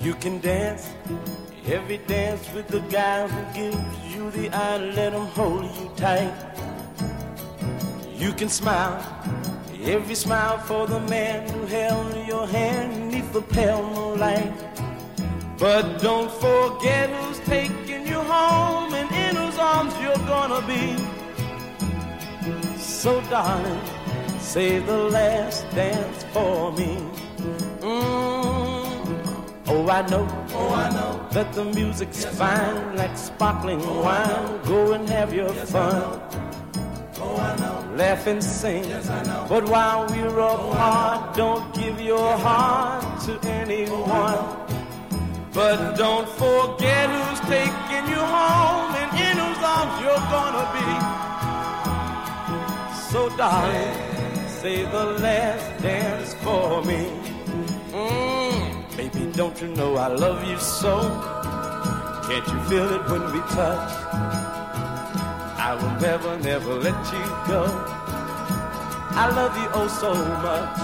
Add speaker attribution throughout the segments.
Speaker 1: You can dance every dance with the guy who gives you the eye. Let him hold you tight. You can smile every smile for the man who held your hand neath the pale moonlight. But don't forget who's taking you home and in whose arms you're gonna be. So, darling, save the last dance for me. Oh, I know,
Speaker 2: oh, I know
Speaker 1: that the music's yes, fine, like sparkling oh, wine. Go and have your
Speaker 2: yes,
Speaker 1: fun.
Speaker 2: Oh, I know.
Speaker 1: Laugh and sing.
Speaker 2: Yes, I know.
Speaker 1: But while we're
Speaker 2: Oh,
Speaker 1: apart, don't give your heart to anyone. But don't forget who's taking you home and in whose arms you're gonna be. So, darling, say the last dance for me. You know I love you so? Can't you feel it when we touch? I will never, never let you go. I love you oh so much.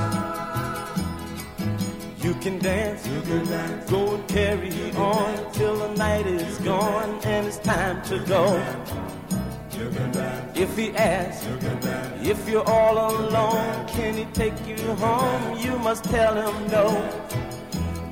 Speaker 1: You can dance,
Speaker 2: You can dance.
Speaker 1: go and carry on till the night is gone and it's time to go.
Speaker 2: You can dance.
Speaker 1: If he asks,
Speaker 2: You can dance.
Speaker 1: if you're all alone, can he take you home? You must tell him no.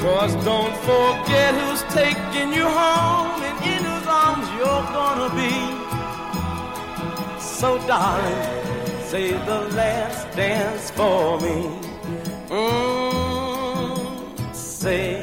Speaker 1: Cause don't forget who's taking you home and in whose arms you're gonna be. So darling, say the last dance for me. Mm, say